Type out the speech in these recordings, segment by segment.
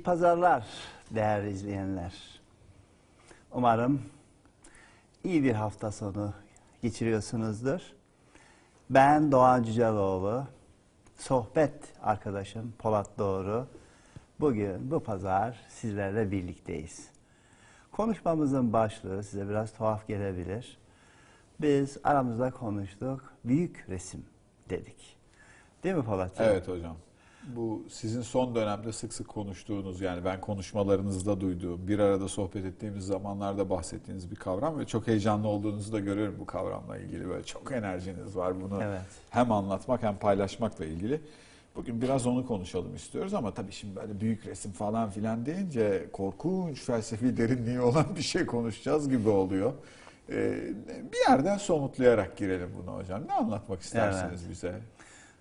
İyi pazarlar değerli izleyenler. Umarım iyi bir hafta sonu geçiriyorsunuzdur. Ben Doğan Cüceloğlu, sohbet arkadaşım Polat Doğru. Bugün bu pazar sizlerle birlikteyiz. Konuşmamızın başlığı size biraz tuhaf gelebilir. Biz aramızda konuştuk, büyük resim dedik. Değil mi Polatcığım? Evet hocam. Bu sizin son dönemde sık sık konuştuğunuz yani ben konuşmalarınızda duyduğum, bir arada sohbet ettiğimiz zamanlarda bahsettiğiniz bir kavram ve çok heyecanlı olduğunuzu da görüyorum bu kavramla ilgili. Böyle çok enerjiniz var bunu Evet. hem anlatmak hem paylaşmakla ilgili. Bugün biraz onu konuşalım istiyoruz ama tabii şimdi böyle büyük resim falan filan deyince korkunç felsefi derinliği olan bir şey konuşacağız gibi oluyor. Ee, bir yerden somutlayarak girelim buna hocam. Ne anlatmak istersiniz bize?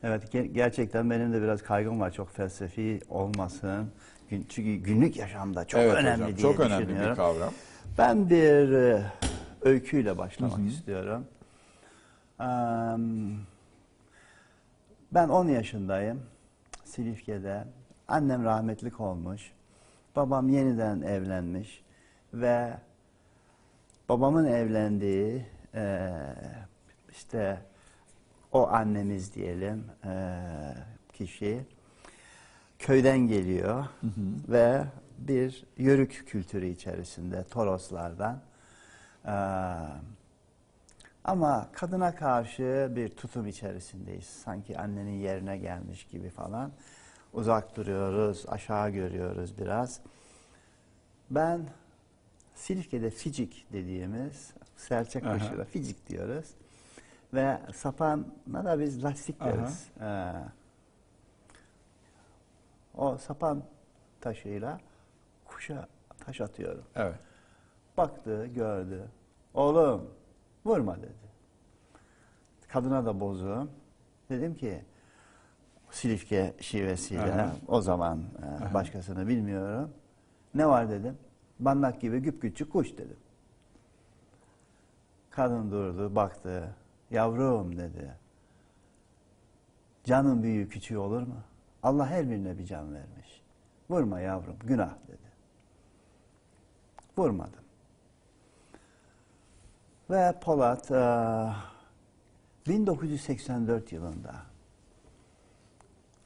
Evet ge- gerçekten benim de biraz kaygım var çok felsefi olmasın. Çünkü günlük yaşamda çok evet önemli hocam, diye çok önemli düşünüyorum. bir kavram. Ben bir e, öyküyle başlamak Hı hı. istiyorum. Ben 10 yaşındayım. Silifke'de. Annem rahmetlik olmuş. Babam yeniden evlenmiş ve babamın evlendiği işte o annemiz diyelim e, kişi köyden geliyor ve bir yörük kültürü içerisinde Toroslardan Ee, ama kadına karşı bir tutum içerisindeyiz. Sanki annenin yerine gelmiş gibi falan. Uzak duruyoruz, aşağı görüyoruz biraz. Ben Silifke'de ficik dediğimiz serçe Aha. kuşuyla ficik diyoruz. Ve sapana da biz lastik deriz. Ee, o sapan taşıyla kuşa taş atıyorum. Evet. Baktı, gördü. Oğlum vurma dedi. Kadına da bozdum. Dedim ki Silifke şivesiyle Aha. o zaman e, Aha. başkasını bilmiyorum. Ne var dedim. Bandak gibi güp küçük kuş dedim. Kadın durdu, baktı. Yavrum dedi. Canın büyüğü küçüğü olur mu? Allah her birine bir can vermiş. Vurma yavrum, günah dedi. Vurmadım. Ve Polat eee, 1984 yılında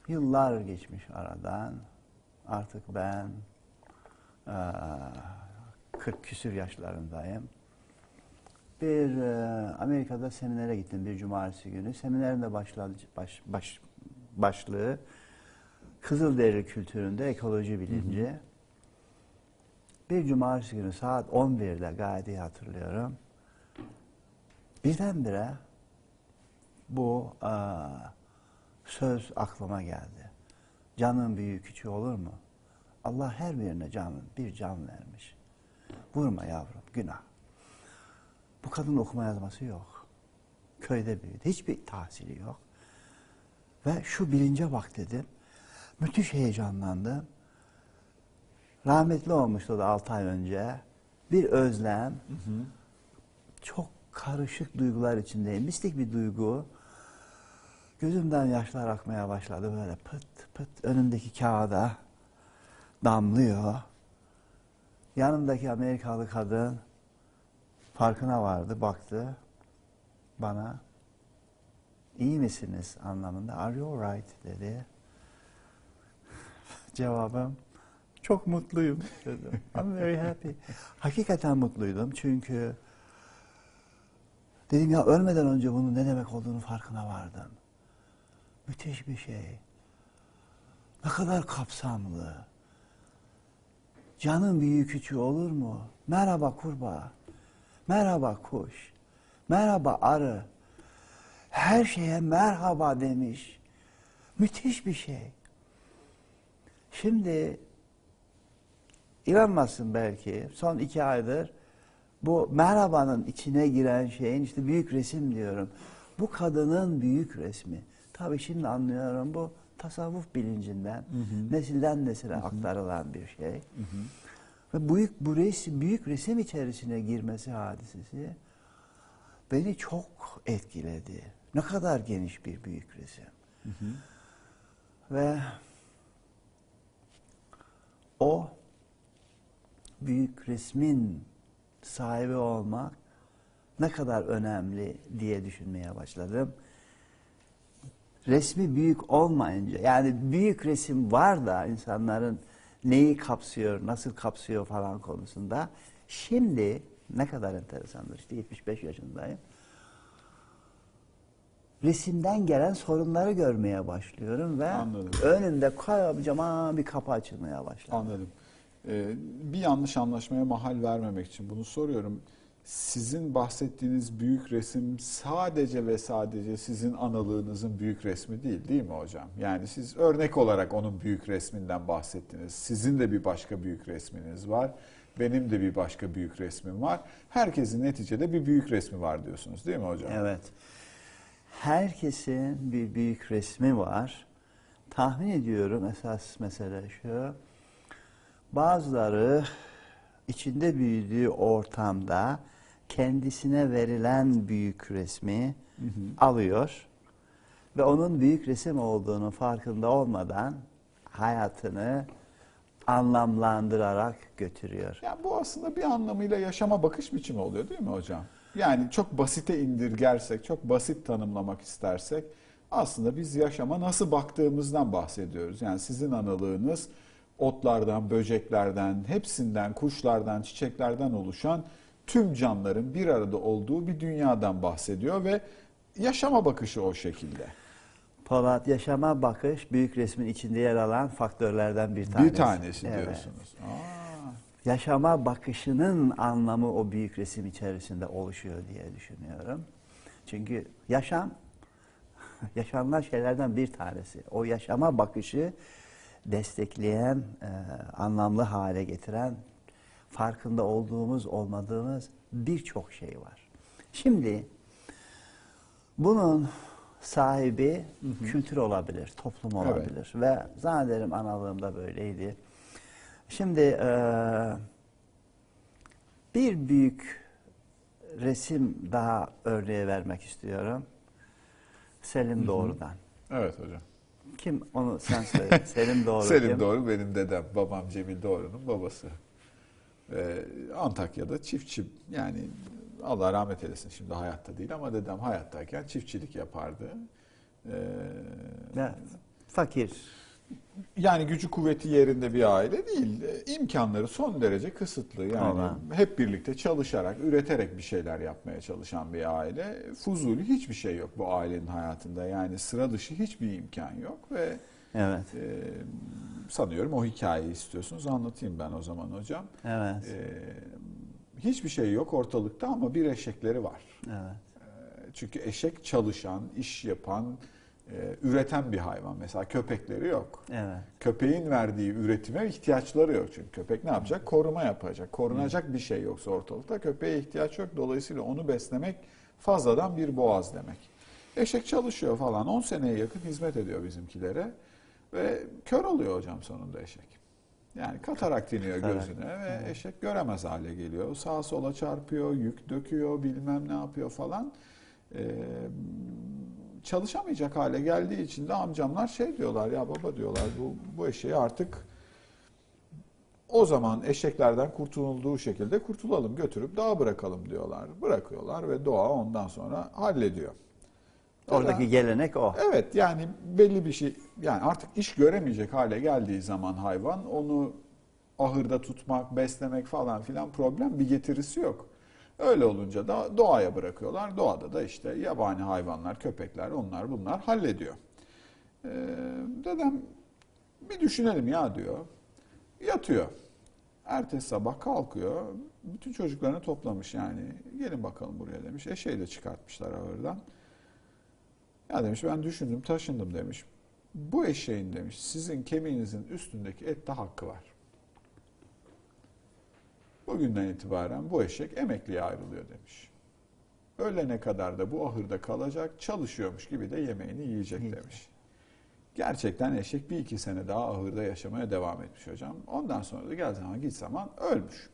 yıllar geçmiş aradan artık ben eee 40 küsür yaşlarındayım. Bir eee, Amerika'da seminere gittim bir cumartesi günü. Seminerin de başladı, baş, baş, başlığı Kızılderili kültüründe ekoloji bilinci. Bir cumartesi günü saat 11'de gayet iyi hatırlıyorum. Birdenbire bu aa, söz aklıma geldi. Canın büyüğü küçüğü olur mu? Allah her birine canın bir can vermiş. Vurma yavrum, günah. Bu kadın okuma yazması yok. Köyde büyüdü. Hiçbir tahsili yok. Ve şu bilince bak dedim. Müthiş heyecanlandım. Rahmetli olmuştu da 6 ay önce. Bir özlem, çok karışık duygular içindeyim. Mistik bir duygu. Gözümden yaşlar akmaya başladı böyle pıt pıt önümdeki kağıda damlıyor. Yanımdaki Amerikalı kadın farkına vardı, baktı bana. İyi misiniz anlamında. Are you alright dedi. Cevabım çok mutluyum dedim. I'm very happy. Hakikaten mutluydum çünkü dedim ya ölmeden önce bunun ne demek olduğunu farkına vardım. Müthiş bir şey. Ne kadar kapsamlı. Canın büyüğü küçüğü olur mu? Merhaba kurbağa. Merhaba kuş. Merhaba arı. Her şeye merhaba demiş. Müthiş bir şey. Şimdi inanmazsın belki son iki aydır bu merhabanın içine giren şeyin işte büyük resim diyorum. Bu kadının büyük resmi. Tabii şimdi anlıyorum bu tasavvuf bilincinden nesilden nesile aktarılan bir şey. Ve büyük bu resim, büyük resim içerisine girmesi hadisesi beni çok etkiledi. Ne kadar geniş bir büyük resim. Ve o büyük resmin sahibi olmak ne kadar önemli diye düşünmeye başladım. Resmi büyük olmayınca yani büyük resim var da insanların neyi kapsıyor, nasıl kapsıyor falan konusunda. Şimdi ne kadar enteresandır işte 75 yaşındayım. Resimden gelen sorunları görmeye başlıyorum ve Anladım. önünde kocaman bir kapı açılmaya başladı. Anladım. Ee, bir yanlış anlaşmaya mahal vermemek için bunu soruyorum. Sizin bahsettiğiniz büyük resim sadece ve sadece sizin analığınızın büyük resmi değil değil mi hocam? Yani siz örnek olarak onun büyük resminden bahsettiniz. Sizin de bir başka büyük resminiz var. Benim de bir başka büyük resmim var. Herkesin neticede bir büyük resmi var diyorsunuz değil mi hocam? Evet. Herkesin bir büyük resmi var. Tahmin ediyorum esas mesele şu. Bazıları içinde büyüdüğü ortamda kendisine verilen büyük resmi alıyor ve onun büyük resim olduğunu farkında olmadan hayatını anlamlandırarak götürüyor. Ya bu aslında bir anlamıyla yaşama bakış biçimi oluyor değil mi hocam? Yani çok basite indirgersek, çok basit tanımlamak istersek aslında biz yaşama nasıl baktığımızdan bahsediyoruz. Yani sizin analığınız otlardan, böceklerden, hepsinden, kuşlardan, çiçeklerden oluşan tüm canlıların bir arada olduğu bir dünyadan bahsediyor ve yaşama bakışı o şekilde. Polat yaşama bakış büyük resmin içinde yer alan faktörlerden bir tanesi. Bir tanesi Evet. diyorsunuz. Aa, Yaşama bakışının anlamı o büyük resim içerisinde oluşuyor diye düşünüyorum. Çünkü yaşam yaşanılan şeylerden bir tanesi. O yaşama bakışı destekleyen, e, anlamlı hale getiren, farkında olduğumuz, olmadığımız birçok şey var. Şimdi bunun sahibi kültür olabilir, toplum Evet. olabilir ve zannederim analığımda böyleydi. Şimdi eee, bir büyük resim daha örneği vermek istiyorum. Selim Doğru'dan. evet hocam. Kim onu sen söyle. Selim Doğru Selim kim? Doğru benim dedem. Babam Cemil Doğru'nun babası. Ee, Antakya'da çiftçi yani Allah rahmet eylesin şimdi hayatta değil ama dedem hayattayken çiftçilik yapardı. Ee, Ya, fakir. yani gücü kuvveti yerinde bir aile değil. İmkanları son derece kısıtlı. Yani Olan. hep birlikte çalışarak, üreterek bir şeyler yapmaya çalışan bir aile. Fuzuli hiçbir şey yok bu ailenin hayatında. Yani sıra dışı hiçbir imkan yok ve Evet. Ee, sanıyorum o hikayeyi istiyorsunuz. Anlatayım ben o zaman hocam. Evet. Ee, hiçbir şey yok ortalıkta ama bir eşekleri var. Evet. Ee, çünkü eşek çalışan, iş yapan, e, üreten bir hayvan. Mesela köpekleri yok. Evet. Köpeğin verdiği üretime ihtiyaçları yok. Çünkü köpek ne yapacak? Koruma yapacak. Korunacak bir şey yoksa ortalıkta köpeğe ihtiyaç yok. Dolayısıyla onu beslemek fazladan bir boğaz demek. Eşek çalışıyor falan. 10 seneye yakın hizmet ediyor bizimkilere. Ve kör oluyor hocam sonunda eşek. Yani katarakt iniyor Katarak. gözüne ve eşek göremez hale geliyor. Sağa sola çarpıyor, yük döküyor, bilmem ne yapıyor falan. Ee, çalışamayacak hale geldiği için de amcamlar şey diyorlar ya baba diyorlar bu, bu eşeği artık o zaman eşeklerden kurtulduğu şekilde kurtulalım götürüp dağa bırakalım diyorlar. Bırakıyorlar ve doğa ondan sonra hallediyor. Oradaki gelenek o. Evet yani belli bir şey yani artık iş göremeyecek hale geldiği zaman hayvan onu ahırda tutmak, beslemek falan filan problem bir getirisi yok. Öyle olunca da doğaya bırakıyorlar. Doğada da işte yabani hayvanlar, köpekler onlar bunlar hallediyor. Ee, dedem bir düşünelim ya diyor. Yatıyor. Ertesi sabah kalkıyor. Bütün çocuklarını toplamış yani. Gelin bakalım buraya demiş. Eşeği de çıkartmışlar ahırdan. Ya demiş ben düşündüm taşındım demiş. Bu eşeğin demiş sizin kemiğinizin üstündeki ette hakkı var. Bugünden itibaren bu eşek emekliye ayrılıyor demiş. Ölene kadar da bu ahırda kalacak, çalışıyormuş gibi de yemeğini yiyecek Yiyecek. demiş. Gerçekten eşek bir iki sene daha ahırda yaşamaya devam etmiş hocam. Ondan sonra da gel zaman git zaman ölmüş.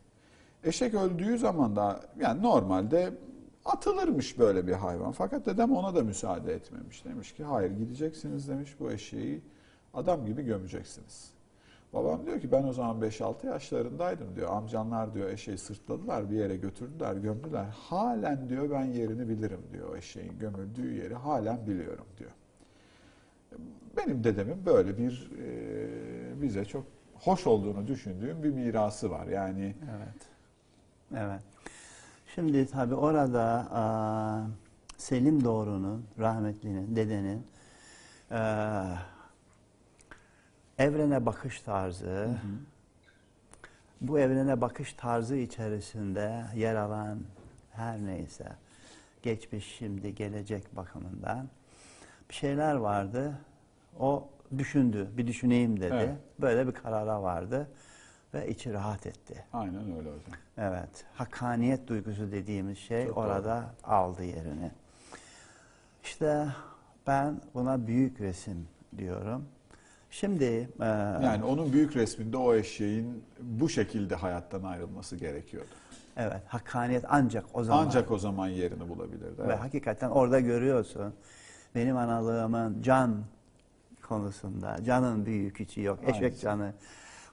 Eşek öldüğü zaman da yani normalde atılırmış böyle bir hayvan. Fakat dedem ona da müsaade etmemiş. Demiş ki hayır gideceksiniz demiş bu eşeği adam gibi gömeceksiniz. Babam diyor ki ben o zaman 5-6 yaşlarındaydım diyor. Amcanlar diyor eşeği sırtladılar bir yere götürdüler gömdüler. Halen diyor ben yerini bilirim diyor eşeğin gömüldüğü yeri halen biliyorum diyor. Benim dedemin böyle bir e, bize çok hoş olduğunu düşündüğüm bir mirası var. Yani Evet. Evet. Şimdi tabii orada aa, Selim Doğru'nun, rahmetlinin, dedenin eee, evrene bakış tarzı, bu evrene bakış tarzı içerisinde yer alan her neyse, geçmiş, şimdi, gelecek bakımından bir şeyler vardı. O düşündü, bir düşüneyim dedi. Evet. Böyle bir karara vardı ve içi rahat etti. aynen öyle hocam. Evet, hakkaniyet duygusu dediğimiz şey Çok orada aldı yerini. İşte ben buna büyük resim diyorum. Şimdi e, Yani onun büyük resminde o eşeğin bu şekilde hayattan ayrılması gerekiyordu. evet, hakkaniyet ancak o zaman Ancak o zaman yerini bulabilirdi. ve Evet. hakikaten orada görüyorsun. Benim analığımın can konusunda canın büyük küçüğü yok. Eşek Aynısı. canı,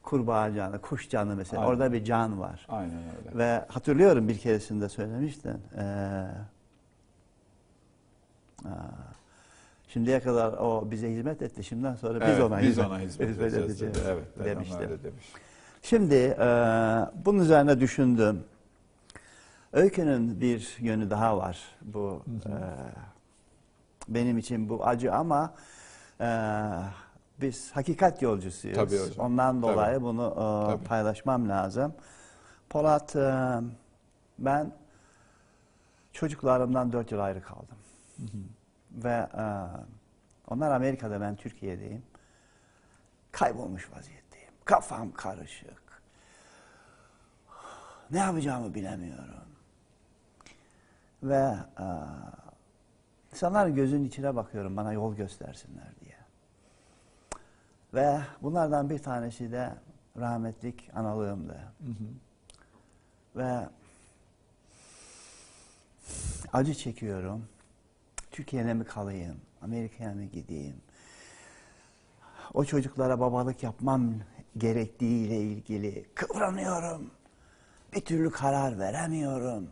kurbağa canı, kuş canı mesela. Aynen. Orada bir can var. Aynen öyle. Ve hatırlıyorum bir keresinde söylemiştin. Ee, aa, şimdiye kadar o bize hizmet etti. Şimdiden sonra biz Evet, ona biz hizmet, ona hizmet edeceğiz edeceğiz dedi. Evet, demişti. öyle demiş. Şimdi e, bunun üzerine düşündüm. Öykünün bir yönü daha var. Bu Hı hı. e, benim için bu acı ama e, biz hakikat yolcusuyuz. Tabii hocam. Ondan Tabii. dolayı bunu e, Tabii. paylaşmam lazım. Polat, e, ben çocuklarımdan dört yıl ayrı kaldım. Ve e, onlar Amerika'da, ben Türkiye'deyim. Kaybolmuş vaziyetteyim. Kafam karışık. Ne yapacağımı bilemiyorum. Ve e, insanların gözünün içine bakıyorum bana yol göstersinler diye. Ve bunlardan bir tanesi de rahmetlik analığımdı. Hı hı. Ve acı çekiyorum. Türkiye'ye mi kalayım? Amerika'ya mı gideyim? O çocuklara babalık yapmam gerektiğiyle ilgili kıvranıyorum. Bir türlü karar veremiyorum.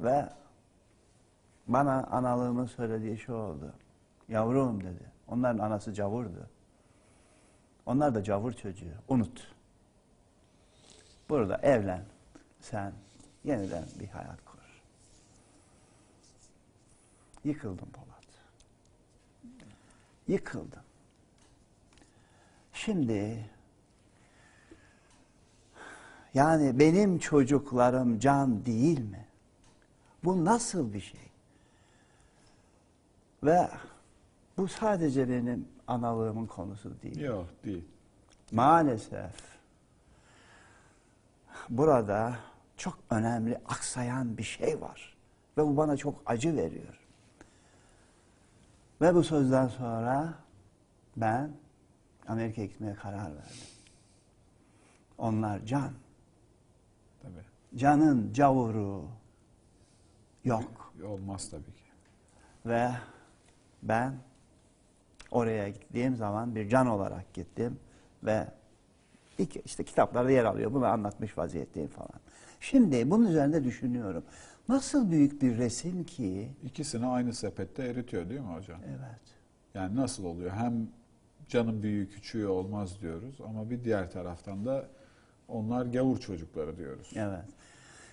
Ve bana analığımın söylediği şu oldu. Yavrum dedi. Onların anası cavurdu. Onlar da cavur çocuğu. Unut. Burada evlen. Sen yeniden bir hayat kur. Yıkıldım Polat. Yıkıldım. Şimdi yani benim çocuklarım can değil mi? Bu nasıl bir şey? Ve bu sadece benim analığımın konusu değil. Yok değil. Maalesef burada çok önemli aksayan bir şey var. Ve bu bana çok acı veriyor. Ve bu sözden sonra ben Amerika'ya gitmeye karar verdim. Onlar can. Tabii. Canın cavuru yok. Olmaz tabii ki. Ve ben oraya gittiğim zaman bir can olarak gittim ve işte kitaplarda yer alıyor. Bunu anlatmış vaziyetteyim falan. Şimdi bunun üzerinde düşünüyorum. Nasıl büyük bir resim ki İkisini aynı sepette eritiyor değil mi hocam? evet. Yani nasıl oluyor? Hem canın büyüğü küçüğü olmaz diyoruz ama bir diğer taraftan da onlar gavur çocukları diyoruz. Evet.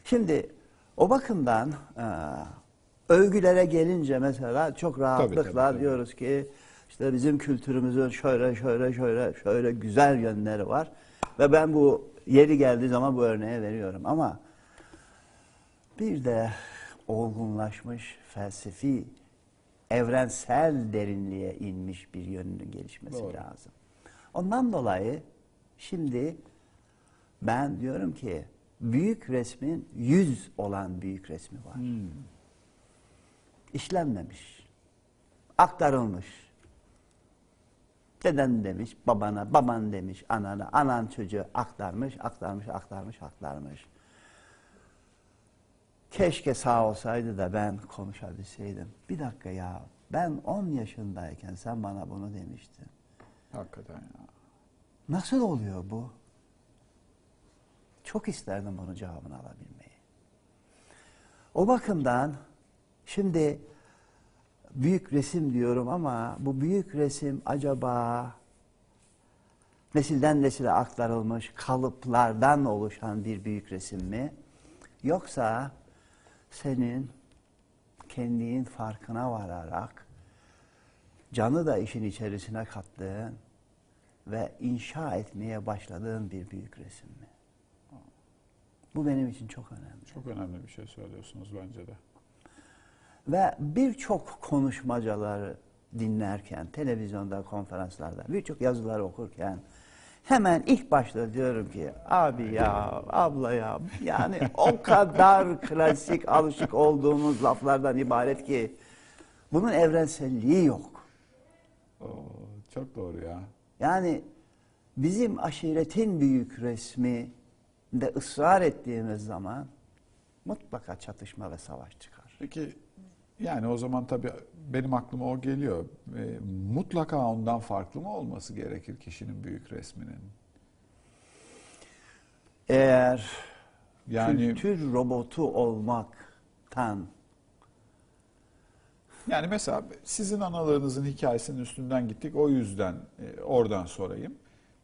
Şimdi o bakımdan e, övgülere gelince mesela çok rahatlıkla tabii, tabii. diyoruz ki işte bizim kültürümüzün şöyle şöyle şöyle şöyle güzel yönleri var ve ben bu yeri geldiği zaman bu örneği veriyorum ama bir de olgunlaşmış felsefi evrensel derinliğe inmiş bir yönünün gelişmesi Doğru. lazım. Ondan dolayı şimdi ben diyorum ki büyük resmin yüz olan büyük resmi var. Hmm. İşlenmemiş. Aktarılmış. Deden demiş babana, baban demiş anana, anan çocuğu aktarmış, aktarmış, aktarmış, aktarmış. Keşke sağ olsaydı da ben konuşabilseydim. Bir dakika ya, ben 10 yaşındayken sen bana bunu demiştin. Hakikaten ya. Nasıl oluyor bu? Çok isterdim bunun cevabını alabilmeyi. O bakımdan şimdi büyük resim diyorum ama bu büyük resim acaba nesilden nesile aktarılmış kalıplardan oluşan bir büyük resim mi? Yoksa senin kendin farkına vararak canı da işin içerisine kattığın ve inşa etmeye başladığın bir büyük resim mi? Bu benim için çok önemli. Çok önemli bir şey söylüyorsunuz bence de. Ve birçok konuşmacaları dinlerken, televizyonda, konferanslarda, birçok yazıları okurken hemen ilk başta diyorum ki abi ya, abla ya yani o kadar klasik alışık olduğumuz laflardan ibaret ki bunun evrenselliği yok. Oo, çok doğru ya. Yani bizim aşiretin büyük resmi de ısrar ettiğimiz zaman mutlaka çatışma ve savaş çıkar. Peki yani o zaman tabii benim aklıma o geliyor. E, mutlaka ondan farklı mı olması gerekir kişinin büyük resminin? Eğer Yani kültür robotu olmaktan yani mesela sizin analarınızın hikayesinin üstünden gittik. O yüzden e, oradan sorayım.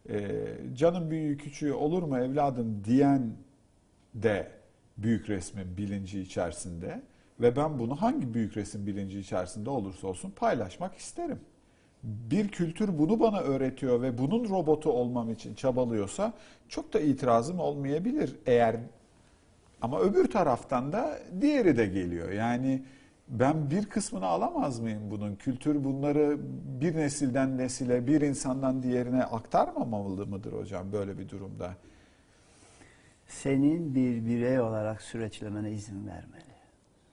E, canın büyüğü küçüğü olur mu evladım diyen de büyük resmin bilinci içerisinde ve ben bunu hangi büyük resim bilinci içerisinde olursa olsun paylaşmak isterim. Bir kültür bunu bana öğretiyor ve bunun robotu olmam için çabalıyorsa çok da itirazım olmayabilir eğer ama öbür taraftan da diğeri de geliyor. Yani ben bir kısmını alamaz mıyım bunun? Kültür bunları bir nesilden nesile, bir insandan diğerine aktarmamalı mıdır hocam böyle bir durumda? senin bir birey olarak süreçlemene izin vermeli.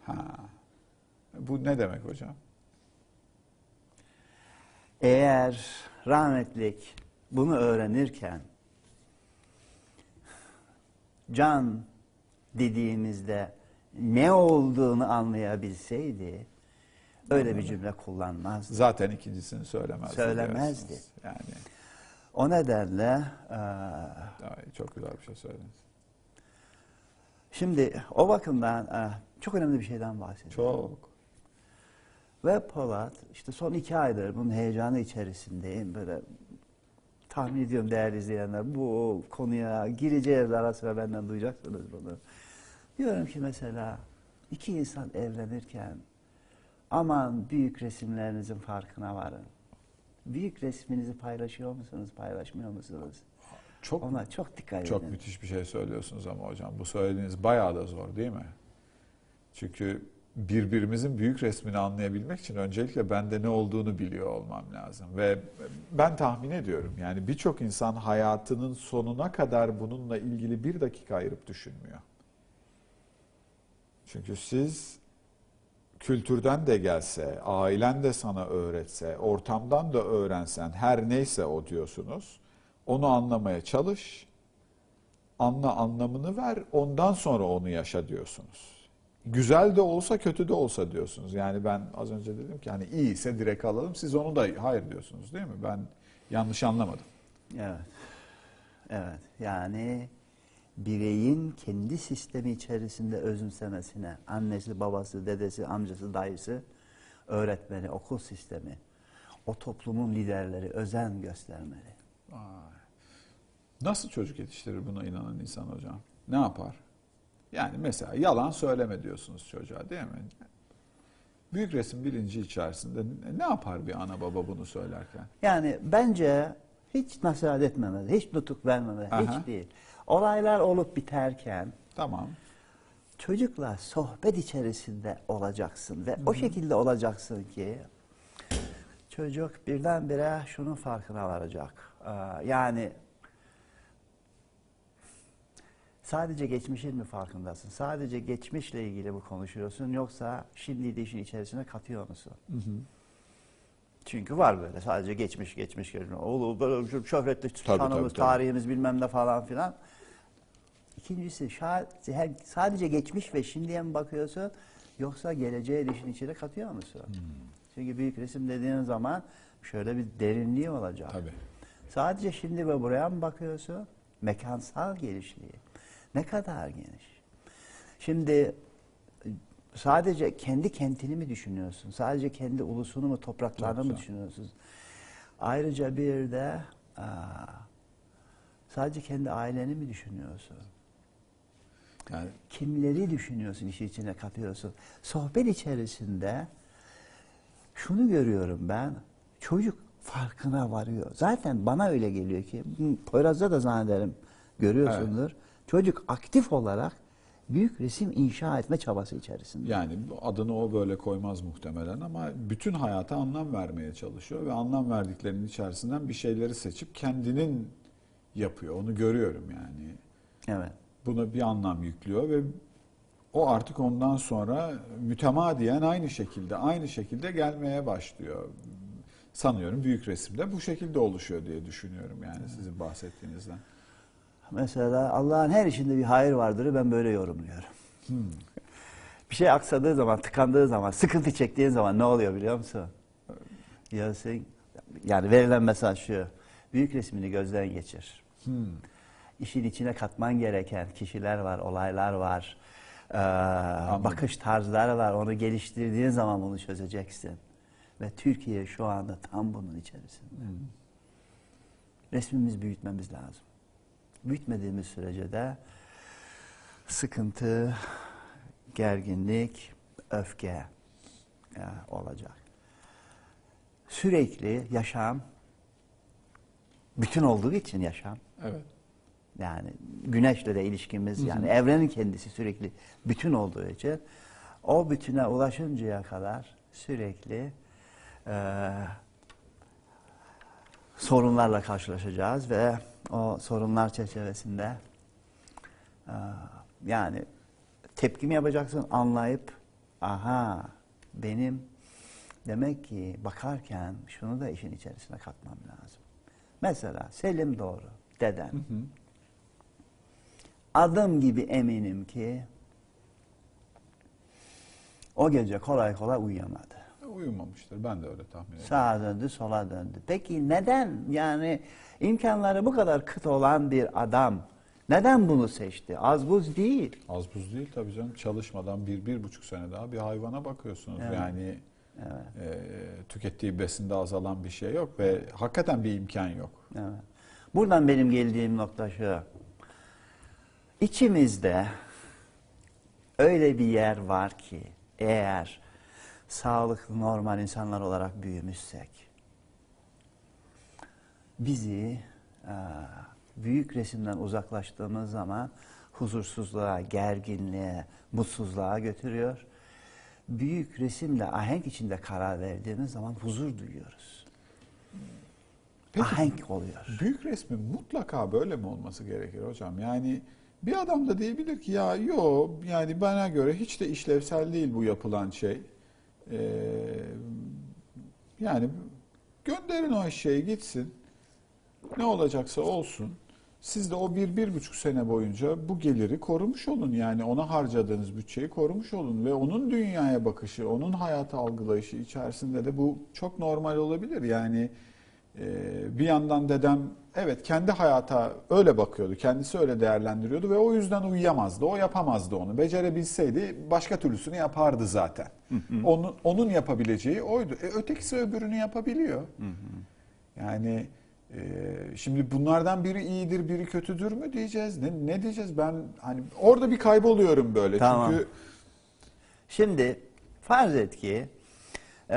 Ha. Bu ne demek hocam? Eğer rahmetlik bunu öğrenirken can dediğimizde ne olduğunu anlayabilseydi öyle bir cümle kullanmazdı. Zaten ikincisini söylemezdi. Söylemezdi. diyorsunuz. Yani O nedenle ay, çok güzel bir şey söylediniz. şimdi o bakımdan eee, çok önemli bir şeyden bahsediyorum. Çok. Ve Polat işte son iki aydır bunun heyecanı içerisindeyim. Böyle tahmin ediyorum değerli izleyenler bu konuya gireceğiz ara sıra benden duyacaksınız bunu. Diyorum ki mesela iki insan evlenirken aman büyük resimlerinizin farkına varın. Büyük resminizi paylaşıyor musunuz, paylaşmıyor musunuz? Çok Ona çok dikkat Çok edin. müthiş bir şey söylüyorsunuz ama hocam. Bu söylediğiniz bayağı da zor değil mi? Çünkü birbirimizin büyük resmini anlayabilmek için öncelikle bende ne olduğunu biliyor olmam lazım. Ve ben tahmin ediyorum yani birçok insan hayatının sonuna kadar bununla ilgili bir dakika ayırıp düşünmüyor. Çünkü siz kültürden de gelse, ailen de sana öğretse, ortamdan da öğrensen, her neyse o diyorsunuz. Onu anlamaya çalış, anla anlamını ver, ondan sonra onu yaşa diyorsunuz. Güzel de olsa kötü de olsa diyorsunuz. Yani ben az önce dedim ki hani iyi ise direkt alalım. Siz onu da hayır diyorsunuz değil mi? Ben yanlış anlamadım. Evet. Evet. Yani bireyin kendi sistemi içerisinde özümsemesine annesi, babası, dedesi, amcası, dayısı, öğretmeni, okul sistemi, o toplumun liderleri özen göstermeli. Vay. Nasıl çocuk yetiştirir buna inanan insan hocam? Ne yapar? Yani mesela yalan söyleme diyorsunuz çocuğa değil mi? Büyük resim bilinci içerisinde ne yapar bir ana baba bunu söylerken? Yani bence hiç nasihat etmemeli, hiç nutuk vermemeli, Aha. hiç değil. Olaylar olup biterken Tamam. çocukla sohbet içerisinde olacaksın ve o şekilde olacaksın ki çocuk birdenbire şunun farkına varacak. Ee, Yani sadece geçmişin mi farkındasın? Sadece geçmişle ilgili mi konuşuyorsun yoksa şimdi de işin içerisine katıyor musun? Çünkü var böyle sadece geçmiş geçmiş geçmiş. Oğlu böyle şöhretli Tabii, tanımız, tabii, tabii. tarihimiz bilmem ne falan filan. İkincisi sadece geçmiş ve şimdiye mi bakıyorsun yoksa geleceğe de işin içine katıyor musun? Hmm. Çünkü büyük resim dediğin zaman şöyle bir derinliği olacak. Tabii. Sadece şimdi ve buraya mı bakıyorsun? Mekansal genişliği. Ne kadar geniş? Şimdi sadece kendi kentini mi düşünüyorsun? Sadece kendi ulusunu mu, topraklarını mı düşünüyorsun? Ayrıca bir de aa, sadece kendi aileni mi düşünüyorsun? Yani Kimleri düşünüyorsun, işin içine katıyorsun? Sohbet içerisinde şunu görüyorum ben, çocuk farkına varıyor. Zaten bana öyle geliyor ki, Poyraz'da da zannederim görüyorsundur. Çocuk aktif olarak büyük resim inşa etme çabası içerisinde. Yani adını o böyle koymaz muhtemelen ama bütün hayata anlam vermeye çalışıyor ve anlam verdiklerinin içerisinden bir şeyleri seçip kendinin yapıyor. Onu görüyorum yani. Evet. Buna bir anlam yüklüyor ve o artık ondan sonra mütemadiyen aynı şekilde aynı şekilde gelmeye başlıyor. Sanıyorum büyük resimde bu şekilde oluşuyor diye düşünüyorum yani sizin bahsettiğinizden. Mesela Allah'ın her işinde bir hayır vardır ben böyle yorumluyorum. Hmm. Bir şey aksadığı zaman, tıkandığı zaman, sıkıntı çektiğin zaman ne oluyor biliyor musun? Diyorsun, yani verilen mesaj şu, büyük resmini gözden geçir. Hmm. İşin içine katman gereken kişiler var, olaylar var, ee, bakış tarzları var. Onu geliştirdiğin zaman bunu çözeceksin. Ve Türkiye şu anda tam bunun içerisinde. Hmm. Resmimizi büyütmemiz lazım. Büyütmediğimiz sürece de sıkıntı, gerginlik, öfke ya, olacak. Sürekli yaşam, bütün olduğu için yaşam, Evet. yani güneşle de ilişkimiz Hı hı. yani evrenin kendisi sürekli bütün olduğu için o bütüne ulaşıncaya kadar sürekli eee, sorunlarla karşılaşacağız ve o sorunlar çerçevesinde eee, yani tepki mi yapacaksın anlayıp aha benim demek ki bakarken şunu da işin içerisine katmam lazım. Mesela Selim Doğru deden Hı hı. adım gibi eminim ki o gece kolay kolay uyuyamadı. Uyumamıştır. Ben de öyle tahmin ediyorum. Sağa döndü, sola döndü. Peki neden yani imkanları bu kadar kıt olan bir adam neden bunu seçti? Az buz değil. Az buz değil tabii canım. Çalışmadan bir, bir buçuk sene daha bir hayvana bakıyorsunuz. Evet. Yani Evet, e, tükettiği besinde azalan bir şey yok ve hakikaten bir imkan yok. evet. Buradan benim geldiğim nokta şu. İçimizde öyle bir yer var ki eğer sağlıklı normal insanlar olarak büyümüşsek bizi e, büyük resimden uzaklaştığımız zaman huzursuzluğa, gerginliğe, mutsuzluğa götürüyor. Büyük resimle ahenk içinde karar verdiğimiz zaman huzur duyuyoruz. Peki ahenk oluyor. büyük resmin mutlaka böyle mi olması gerekir hocam? Yani bir adam da diyebilir ki ya yo yani bana göre hiç de işlevsel değil bu yapılan şey. Ee, yani gönderin o eşeği gitsin. Ne olacaksa olsun. Siz de o bir, bir buçuk sene boyunca bu geliri korumuş olun. Yani ona harcadığınız bütçeyi korumuş olun. Ve onun dünyaya bakışı, onun hayatı algılayışı içerisinde de bu çok normal olabilir. Yani e, bir yandan dedem evet kendi hayata öyle bakıyordu. Kendisi öyle değerlendiriyordu ve o yüzden uyuyamazdı. O yapamazdı onu. Becerebilseydi başka türlüsünü yapardı zaten. Onun, onun yapabileceği oydu. E, ötekisi öbürünü yapabiliyor. Yani e, şimdi bunlardan biri iyidir, biri kötüdür mü diyeceğiz? Ne, ne diyeceğiz? Ben hani orada bir kayboluyorum böyle. Tamam. Çünkü Şimdi farz et ki eee,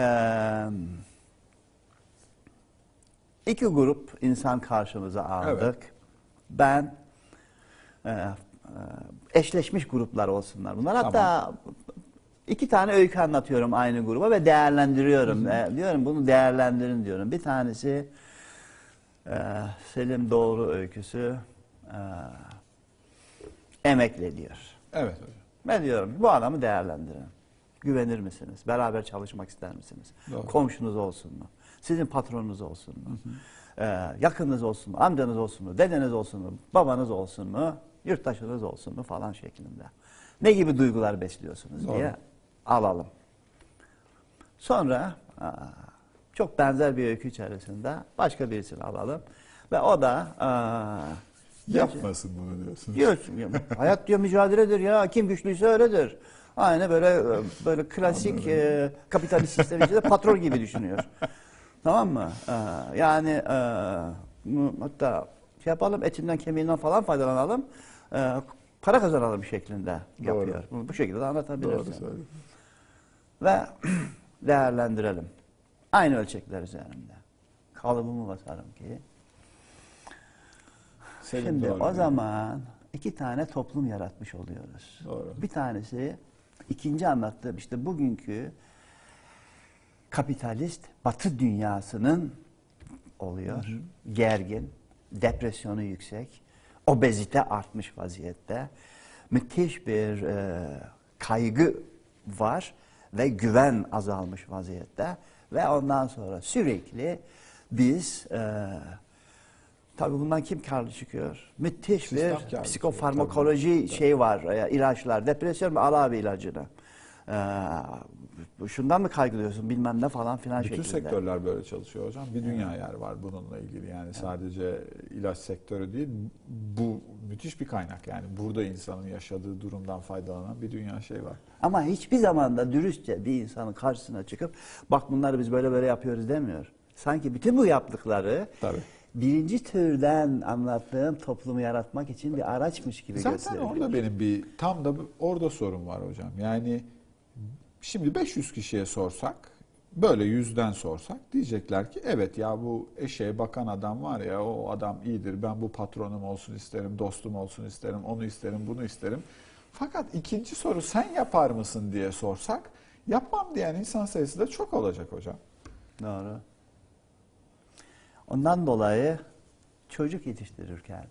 iki grup insan karşımıza aldık. Evet. Ben eee, eee, eşleşmiş gruplar olsunlar bunlar. Hatta iki tane öykü anlatıyorum aynı gruba ve değerlendiriyorum. Eee, diyorum bunu değerlendirin diyorum. Bir tanesi eee, Selim Doğru öyküsü eee emekle diyor. evet hocam. Ben diyorum bu adamı değerlendirin. Güvenir misiniz? Beraber çalışmak ister misiniz? Doğru. Komşunuz olsun mu? Sizin patronunuz olsun mu? Ee, yakınınız olsun mu? Amcanız olsun mu? Dedeniz olsun mu? Babanız olsun mu? Yurttaşınız olsun mu? Falan şeklinde. Ne gibi duygular besliyorsunuz Doğru. diye alalım. Sonra aa, çok benzer bir öykü içerisinde başka birisini alalım. Ve o da aa, Yapmasın bunu diyorsunuz. diyorsun ya, hayat diyor mücadeledir ya kim güçlüyse öyledir. Aynı böyle böyle klasik e, kapitalist sistem içinde patron gibi düşünüyor. Tamam mı? Ee, yani e, hatta şey yapalım etinden kemiğinden falan faydalanalım. e, para kazanalım şeklinde Doğru. yapıyor. Bu bu şekilde de Doğru anlatabilirsin. söylüyorsunuz. Ve değerlendirelim. Aynı ölçekler üzerinde. Kalıbımı basarım ki. Selim Şimdi doğru o diyor. zaman iki tane toplum yaratmış oluyoruz. Doğru. Bir tanesi ikinci anlattığım işte bugünkü kapitalist batı dünyasının oluyor. Gergin, depresyonu yüksek, obezite artmış vaziyette. Müthiş bir e, kaygı var ve güven azalmış vaziyette. Ve ondan sonra sürekli biz e, Tabii bundan kim karlı çıkıyor? Müthiş Sistem bir psikofarmakoloji şey var, e, ilaçlar. Depresyon mu? Al abi ilacını. Ee, şundan mı kaygılıyorsun bilmem ne falan filan Bütün şeklinde. sektörler böyle çalışıyor hocam. Bir dünya yer var bununla ilgili. Yani sadece ilaç sektörü değil, bu müthiş bir kaynak. Yani burada insanın yaşadığı durumdan faydalanan bir dünya şey var. Ama hiçbir zaman da dürüstçe bir insanın karşısına çıkıp bak bunları biz böyle böyle yapıyoruz demiyor. Sanki bütün bu yaptıkları Tabii. birinci türden anlattığım toplumu yaratmak için bir araçmış gibi Zaten gösteriyor. orada benim bir tam da orada sorun var hocam. Yani şimdi 500 kişiye sorsak böyle yüzden sorsak diyecekler ki evet ya bu eşeğe bakan adam var ya o adam iyidir ben bu patronum olsun isterim dostum olsun isterim onu isterim bunu isterim. Fakat ikinci soru sen yapar mısın diye sorsak yapmam diyen insan sayısı da çok olacak hocam. Doğru. Ondan dolayı çocuk yetiştirirken,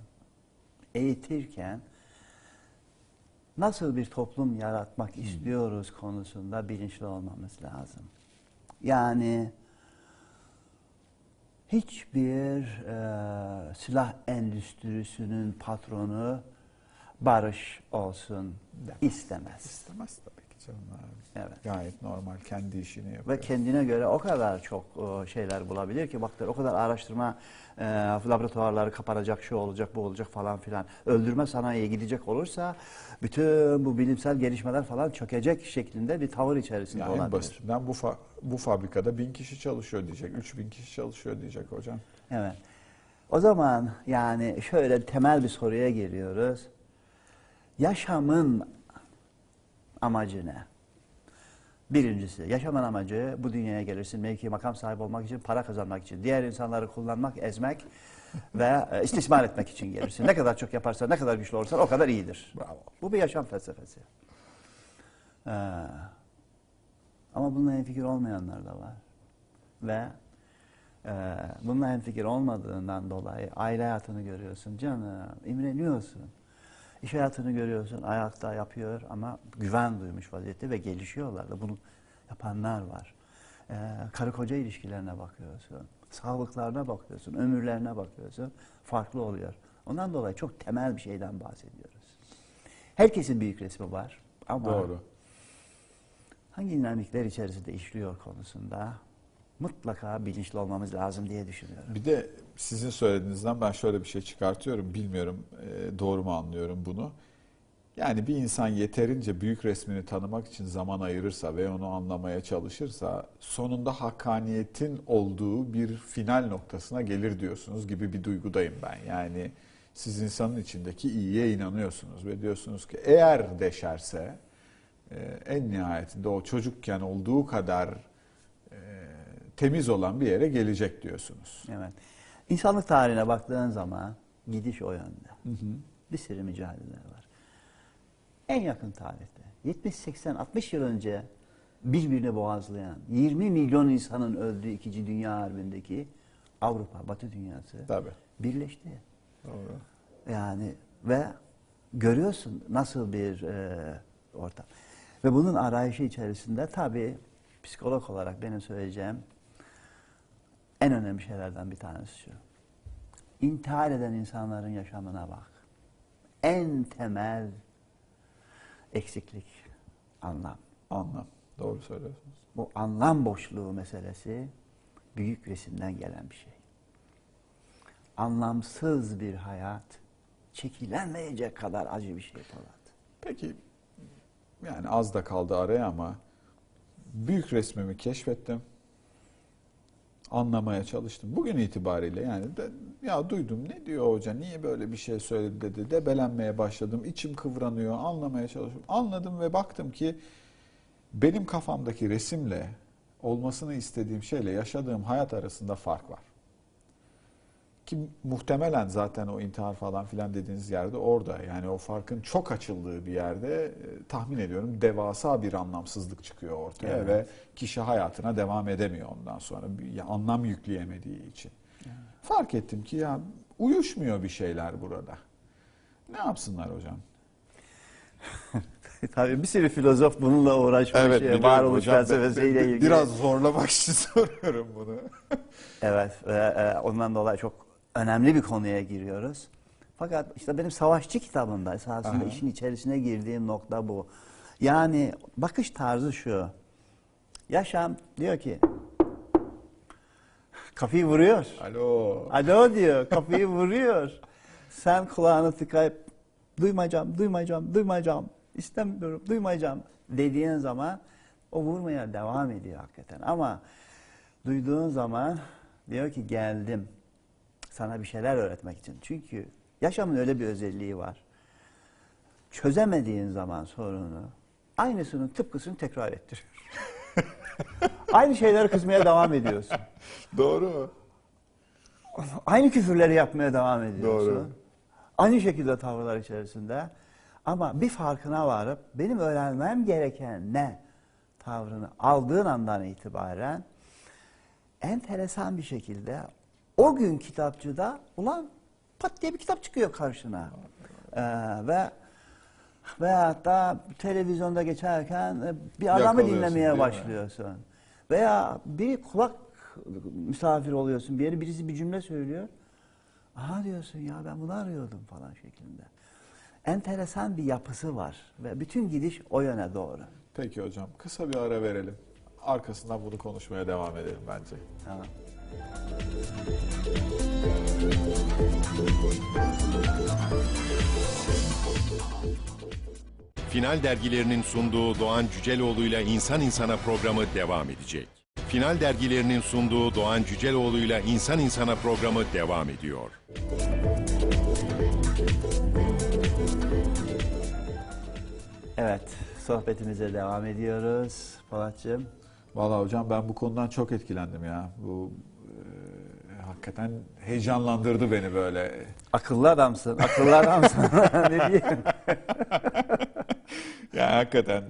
eğitirken nasıl bir toplum yaratmak istiyoruz konusunda bilinçli olmamız lazım. Yani hiçbir e, silah endüstrisinin patronu barış olsun istemez. İstemez tabii abi. Evet. Gayet normal kendi işini yapıyor. Ve kendine göre o kadar çok e, şeyler bulabilir ki bak der, o kadar araştırma e, laboratuvarları kapanacak, şu olacak, bu olacak falan filan. Öldürme sanayiye gidecek olursa bütün bu bilimsel gelişmeler falan çökecek şeklinde bir tavır içerisinde Yani en olabilir. basitinden bu fa- bu fabrikada bin kişi çalışıyor diyecek, üç bin kişi çalışıyor diyecek hocam. Evet. O zaman yani şöyle temel bir soruya geliyoruz. Yaşamın amacı ne? Birincisi, yaşamın amacı bu dünyaya gelirsin, mevki makam sahibi olmak için, para kazanmak için, diğer insanları kullanmak, ezmek ve e, istismar etmek için gelirsin. Ne kadar çok yaparsan, ne kadar güçlü olursan o kadar iyidir. Bravo. Bu bir yaşam felsefesi. Ee, ama bununla hemfikir olmayanlar da var. Ve e, bununla hemfikir olmadığından dolayı aile hayatını görüyorsun canım, imreniyorsun. İş hayatını görüyorsun, ayakta yapıyor ama güven duymuş vaziyette ve gelişiyorlar da bunu yapanlar var. Ee, karı koca ilişkilerine bakıyorsun, sağlıklarına bakıyorsun, ömürlerine bakıyorsun, farklı oluyor. Ondan dolayı çok temel bir şeyden bahsediyoruz. Herkesin büyük resmi var ama Doğru. hangi dinamikler içerisinde işliyor konusunda mutlaka bilinçli olmamız lazım diye düşünüyorum. Bir de sizin söylediğinizden ben şöyle bir şey çıkartıyorum. Bilmiyorum e, doğru mu anlıyorum bunu. Yani bir insan yeterince büyük resmini tanımak için zaman ayırırsa ve onu anlamaya çalışırsa sonunda hakkaniyetin olduğu bir final noktasına gelir diyorsunuz gibi bir duygudayım ben. Yani siz insanın içindeki iyiye inanıyorsunuz ve diyorsunuz ki eğer deşerse e, en nihayetinde o çocukken olduğu kadar e, temiz olan bir yere gelecek diyorsunuz. Evet. İnsanlık tarihine baktığın zaman gidiş o yönde. Bir sürü mücadeleler var. En yakın tarihte 70, 80, 60 yıl önce birbirini boğazlayan 20 milyon insanın öldüğü 2. Dünya Harbi'ndeki Avrupa, Batı dünyası Tabii. birleşti. Doğru. Yani ve görüyorsun nasıl bir e, ortam. Ve bunun arayışı içerisinde tabii psikolog olarak benim söyleyeceğim en önemli şeylerden bir tanesi şu. İntihar eden insanların yaşamına bak. En temel eksiklik anlam. Anlam. Doğru söylüyorsunuz. Bu anlam boşluğu meselesi büyük resimden gelen bir şey. anlamsız bir hayat çekilemeyecek kadar acı bir şey Polat. Peki yani az da kaldı araya ama büyük resmimi keşfettim. Anlamaya çalıştım. Bugün itibariyle yani de, ya duydum ne diyor hoca niye böyle bir şey söyledi dedi. Debelenmeye başladım. içim kıvranıyor. Anlamaya çalışıyorum. Anladım ve baktım ki benim kafamdaki resimle olmasını istediğim şeyle yaşadığım hayat arasında fark var. Ki muhtemelen zaten o intihar falan filan dediğiniz yerde orada. Yani o farkın çok açıldığı bir yerde e, tahmin ediyorum devasa bir anlamsızlık çıkıyor ortaya Evet. ve kişi hayatına devam edemiyor ondan sonra bir ya anlam yükleyemediği için. Fark ettim ki ya uyuşmuyor bir şeyler burada. Ne yapsınlar hocam? Tabii bir sürü filozof bununla uğraşmış. e, biliyorum varoluş felsefesiyle ilgili. Biraz zorlamak için soruyorum bunu. Evet, e, e, ondan dolayı çok önemli bir konuya giriyoruz. Fakat işte benim Savaşçı kitabında esasında Aha. işin içerisine girdiğim nokta bu. Yani bakış tarzı şu. Yaşam diyor ki kapıyı vuruyor. Alo. Alo diyor, kapıyı vuruyor. Sen kulağını tıkayıp duymayacağım, duymayacağım, duymayacağım, istemiyorum, duymayacağım dediğin zaman o vurmaya devam ediyor hakikaten. Ama duyduğun zaman diyor ki geldim sana bir şeyler öğretmek için. Çünkü yaşamın öyle bir özelliği var. Çözemediğin zaman sorunu aynısının tıpkısını tekrar ettiriyor. Aynı şeyleri kızmaya devam ediyorsun. Doğru. Aynı küfürleri yapmaya devam ediyorsun. Doğru. Aynı şekilde tavırlar içerisinde. Ama bir farkına varıp benim öğrenmem gereken ne tavrını aldığın andan itibaren enteresan bir şekilde o gün kitapçıda ulan pat diye bir kitap çıkıyor karşına. Ee, ve veyahut da televizyonda geçerken e, bir adamı dinlemeye değil mi? başlıyorsun. Veya bir kulak misafir oluyorsun. Bir yere birisi bir cümle söylüyor. Aha diyorsun ya ben bunu arıyordum falan şeklinde. Enteresan bir yapısı var ve bütün gidiş o yöne doğru. Peki hocam kısa bir ara verelim. Arkasından bunu konuşmaya devam edelim bence. Tamam. Final dergilerinin sunduğu Doğan Cüceloğlu ile İnsan İnsana programı devam edecek. Final dergilerinin sunduğu Doğan Cüceloğlu ile İnsan İnsana programı devam ediyor. Evet, sohbetimize devam ediyoruz Polatcığım. Vallahi hocam ben bu konudan çok etkilendim ya. Bu hakikaten heyecanlandırdı beni böyle. Akıllı adamsın, akıllı adamsın. ne diyeyim? Yani hakikaten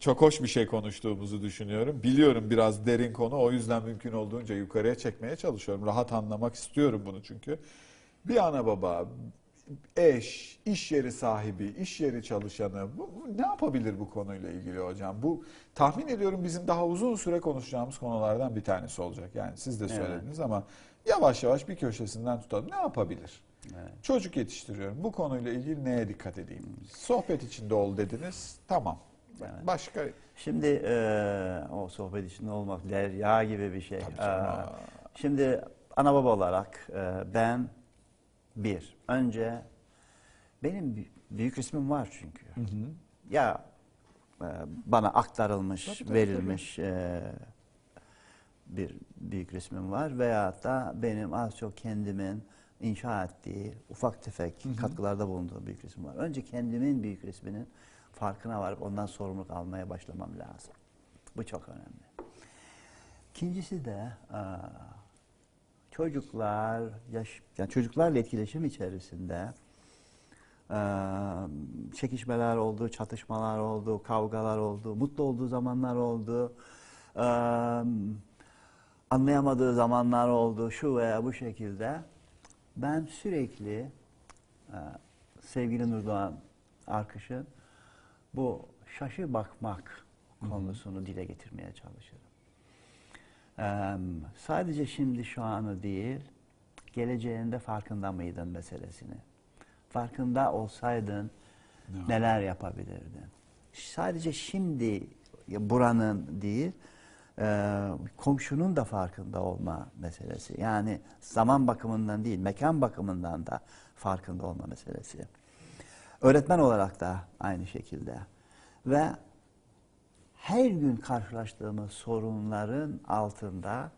çok hoş bir şey konuştuğumuzu düşünüyorum. Biliyorum biraz derin konu o yüzden mümkün olduğunca yukarıya çekmeye çalışıyorum. Rahat anlamak istiyorum bunu çünkü. Bir ana baba, eş, iş yeri sahibi, iş yeri çalışanı bu, bu ne yapabilir bu konuyla ilgili hocam? Bu tahmin ediyorum bizim daha uzun süre konuşacağımız konulardan bir tanesi olacak. Yani siz de Evet. söylediniz ama yavaş yavaş bir köşesinden tutalım. Ne yapabilir? Evet. Çocuk yetiştiriyorum. Bu konuyla ilgili neye dikkat edeyim? Sohbet içinde ol dediniz. Tamam. Evet. Başka Şimdi eee, o sohbet içinde olmak derya gibi bir şey. Tabii aa. şimdi ana baba olarak eee, ben bir, önce benim bü- büyük resmim var çünkü. Ya eee, bana aktarılmış, Tabii, tabii, verilmiş eee, bir büyük resmim var veyahut da benim az çok kendimin inşa ettiği ufak tefek katkılarda bulunduğu büyük resim var. Önce kendimin büyük resminin farkına varıp ondan sorumluluk almaya başlamam lazım. Bu çok önemli. İkincisi de eee, çocuklar, yaş, yani çocuklarla etkileşim içerisinde eee, çekişmeler oldu, çatışmalar oldu, kavgalar oldu, mutlu olduğu zamanlar oldu, eee, anlayamadığı zamanlar oldu, şu veya bu şekilde. Ben sürekli eee, sevgili Nurdoğan Arkış'ın bu şaşı bakmak konusunu dile getirmeye çalışırım. Eee, sadece şimdi şu anı değil, geleceğinde farkında mıydın meselesini. Farkında olsaydın Ne neler yapabilirdin? Sadece şimdi buranın değil, Ee, komşunun da farkında olma meselesi. Yani zaman bakımından değil, mekan bakımından da farkında olma meselesi. Öğretmen olarak da aynı şekilde. Ve her gün karşılaştığımız sorunların altında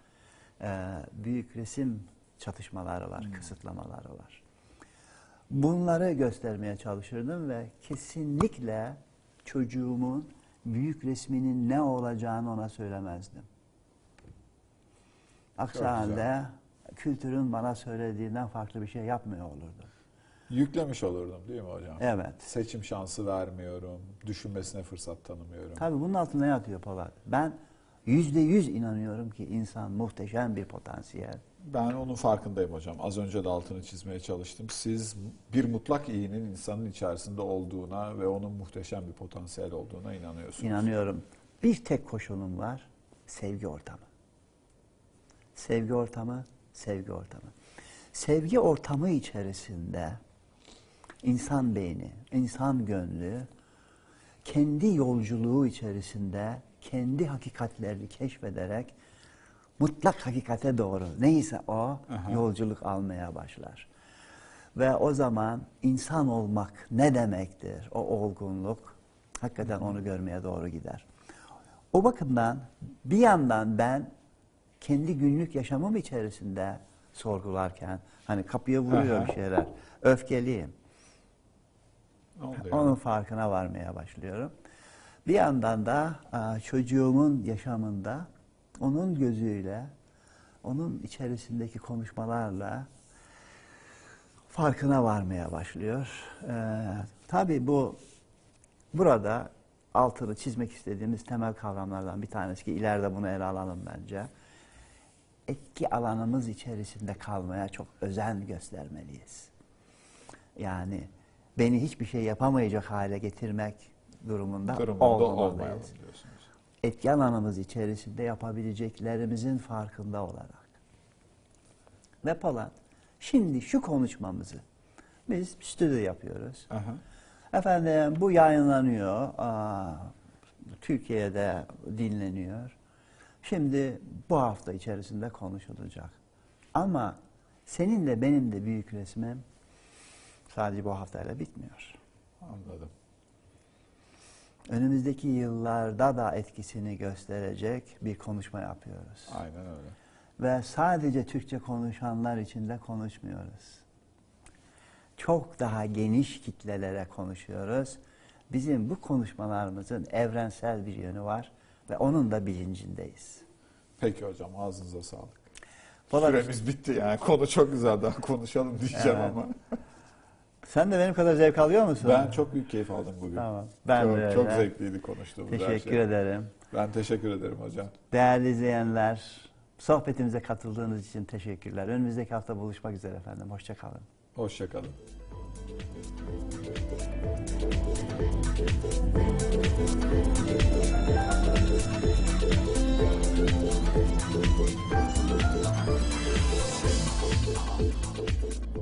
e, büyük resim çatışmaları var, kısıtlamaları var. Bunları göstermeye çalışırdım ve kesinlikle çocuğumun büyük resminin ne olacağını ona söylemezdim. Aksi halde kültürün bana söylediğinden farklı bir şey yapmıyor olurdum. Yüklemiş olurdum değil mi hocam? Evet. Seçim şansı vermiyorum, düşünmesine fırsat tanımıyorum. Tabii bunun altında ne yatıyor Polat? Ben yüzde yüz inanıyorum ki insan muhteşem bir potansiyel. Ben onun farkındayım hocam. Az önce de altını çizmeye çalıştım. Siz bir mutlak iyinin insanın içerisinde olduğuna ve onun muhteşem bir potansiyel olduğuna inanıyorsunuz. İnanıyorum. Bir tek koşulum var. Sevgi ortamı. Sevgi ortamı, sevgi ortamı. Sevgi ortamı içerisinde insan beyni, insan gönlü kendi yolculuğu içerisinde kendi hakikatlerini keşfederek mutlak hakikate doğru neyse o yolculuk almaya başlar. Ve o zaman insan olmak ne demektir? O olgunluk hakikaten onu görmeye doğru gider. O bakımdan bir yandan ben kendi günlük yaşamım içerisinde sorgularken hani kapıya vuruyor Aha. bir şeyler. Öfkeliyim. Yani? Onun farkına varmaya başlıyorum. Bir yandan da çocuğumun yaşamında onun gözüyle, onun içerisindeki konuşmalarla farkına varmaya başlıyor. Ee, tabii bu burada altını çizmek istediğimiz temel kavramlardan bir tanesi ki ileride bunu ele alalım bence. Etki alanımız içerisinde kalmaya çok özen göstermeliyiz. Yani beni hiçbir şey yapamayacak hale getirmek durumunda, Durumunda olmamalıyız. Etki alanımız içerisinde yapabileceklerimizin farkında olarak. Ve Polat, şimdi şu konuşmamızı biz stüdyo yapıyoruz. Aha. Efendim bu yayınlanıyor. Aa, Türkiye'de dinleniyor. Şimdi bu hafta içerisinde konuşulacak. Ama senin de benim de büyük resmim sadece bu haftayla bitmiyor. Anladım. Önümüzdeki yıllarda da etkisini gösterecek bir konuşma yapıyoruz. Aynen öyle. Ve sadece Türkçe konuşanlar için de konuşmuyoruz. Çok daha geniş kitlelere konuşuyoruz. Bizim bu konuşmalarımızın evrensel bir yönü var ve onun da bilincindeyiz. Peki hocam ağzınıza sağlık. Süremiz bitti yani. Konu çok güzel daha konuşalım diyeceğim Evet. ama. Sen de benim kadar zevk alıyor musun? Ben çok büyük keyif aldım bugün. Tamam. Ben çok, de. Çok zevkliydi konuştuğumuz teşekkür her. Teşekkür şey. ederim. Ben teşekkür ederim hocam. Değerli izleyenler, sohbetimize katıldığınız için teşekkürler. Önümüzdeki hafta buluşmak üzere efendim. Hoşçakalın. Hoşçakalın. Thank